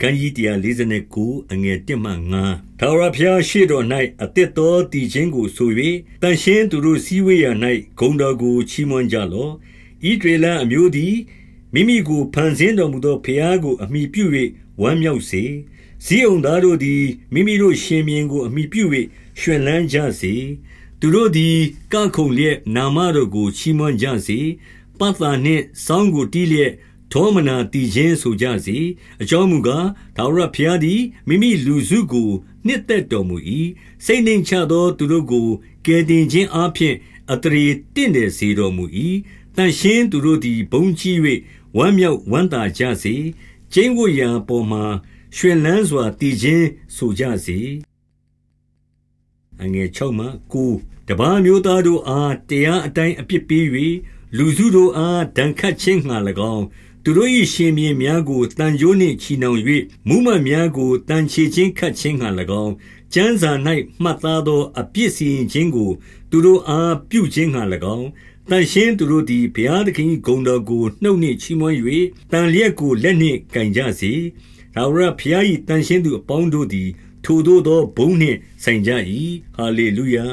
ခန်းကြီး149အငယ်1မှ9ထာဝရဘုရားရှေ့တော်၌အသစ်သောတည်ခြင်းကိုဆို၍တန်ရှင်းသူတို့စည်းဝေးရာ၌ဂုံတော်ကိုချီးမွမ်းကြလော့ဤဒေလအမျိုးသည်မိမိကိုဖန်ဆင်းတော်မူသောဘုရားကိုအမိပြု၍ဝမ်းမြောက်စေစည်းုံသားတို့သည်မိမိတို့ရှင်မြင်းကိုအမိပြု၍ရွှင်လန်းကြစေသူတို့သည်ကခုန်လျက်နာမတော်ကိုချီးမွမ်းကြစေပတ်သာနှင့်စောင်းကိုတီးလျက် ထောမနာတည်ခြင်းဆိုကြစေအကြောင်းမူကားထာဝရဘုရားသည်မိမိလူစုကိုနှစ်သက်တော်မူ၏စိတ်နှိမ်ချသောသူတို့ကိုကယ်တင်ခြင်းအပြင်အတရေတင့်တယ်စေတော်မူ၏တန်ရှင်းသူတို့သည်ဘုံကြီး၍ဝမ်းမြောက်ဝမ်းသာကြစေကျင်းဝရာပေါ်မှာရွှင်လန်းစွာတည်ခြင်းဆိုကြစေအငယ်6မှ9တပားမျိုးသားတို့အားတရားအတိုင်းအပြစ်ပေး၍လူစုတို့အားဒဏ်ခတ်ခြင်းငှာ၎င်း သူတို့၏ရှင်မြင်းများကိုတန်ကြိုးနှင့်ချီနှောင်၍မူးမတ်များကိုတန်ချေခြင်းခတ်ခြင်းငှာ၎င်းကျမ်းစာ၌မှတ်သားသောအပြစ်စီရင်ခြင်းကို သူတို့အားပြုခြင်းငှာ၎င်းတန်ရှင်းသူတို့သည်ဘုရားသခင်ဂုဏ်တော်ကိုနှုတ်နှင့်ချီးမွမ်း၍တန်လျက်ကိုလက်နှင့်ကင်ကြစေ။ဒါဝရဘုရား၏တန်ရှင်းသူအပေါင်းတို့သည် ထိုသို့သောဘုံနှင့်ဆိုင်ကြ၏ဟာလေလုယာ